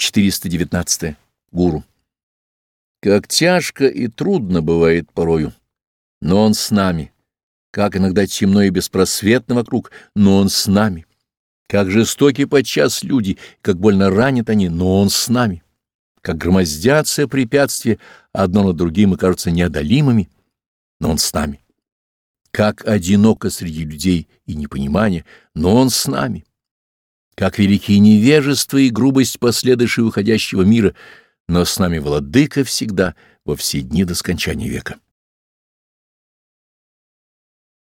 419. Гуру. Как тяжко и трудно бывает порою, но он с нами. Как иногда темно и беспросветно вокруг, но он с нами. Как жестоки подчас люди, как больно ранят они, но он с нами. Как громоздятся препятствия одно над другим и кажутся неодолимыми, но он с нами. Как одиноко среди людей и непонимание, но он с нами. Как велики невежество и грубость последующего уходящего мира, но с нами владыка всегда во все дни до скончания века.